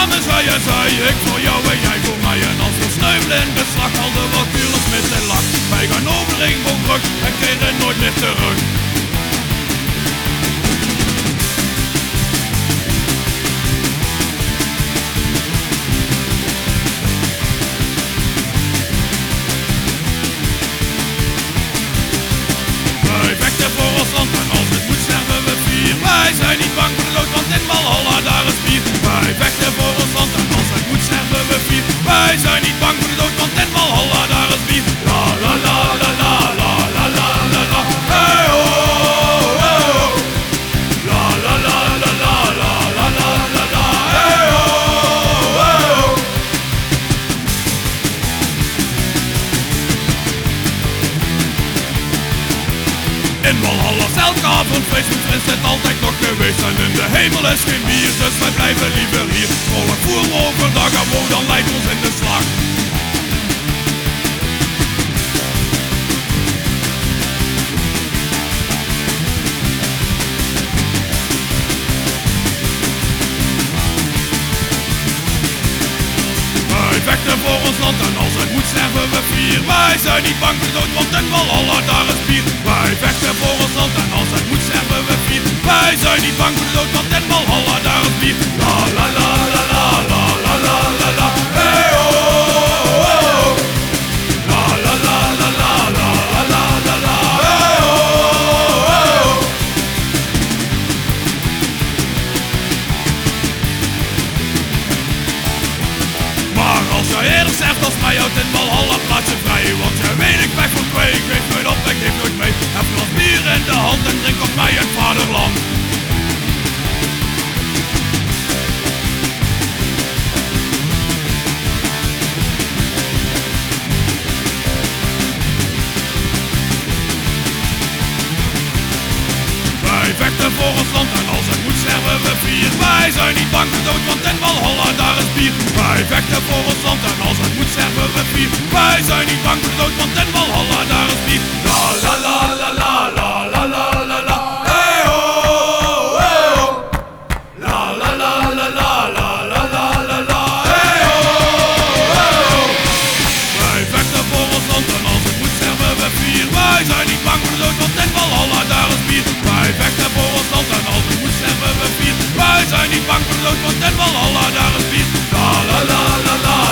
samen zij ik voor jou en jij voor mij. En als we sneuvelen in beslag, al de wat met en lach. Wij gaan over regenboogbrug en keren nooit meer terug. Wij vechten voor ons land en als het moet sterven we vier. Wij zijn niet bang voor de dood, want in Valhalla daar is bier. Wij vechten In Valhalla elke avond feest, moet is het altijd nog geweest. En in de hemel is geen bier, dus wij blijven liever hier. Oorlog voeren overdag Wij vechten voor ons land. En als het moet sterven we vier. Wij zijn niet bang voor dood, want in Valhalla daar is bier. Wij vechten voor ons land. En als het moet sterven we vier. Wij zijn niet bang als mij uit in Valhalla plaats je vrij. Want jij weet ik weg van twee, ik geef nooit op, ik geef nooit mee Heb nog bier in de hand en drink op mij het vaderland. Wij vechten voor ons land en als het Wij zijn niet bang voor dood, want in Valhalla daar is bier. Wij vechten voor ons land en als het moet sterven we vier. Wij zijn niet bang voor dood, want in Valhalla daar is bier bang voor de lood van Den Walhalla, daar. La la la la la.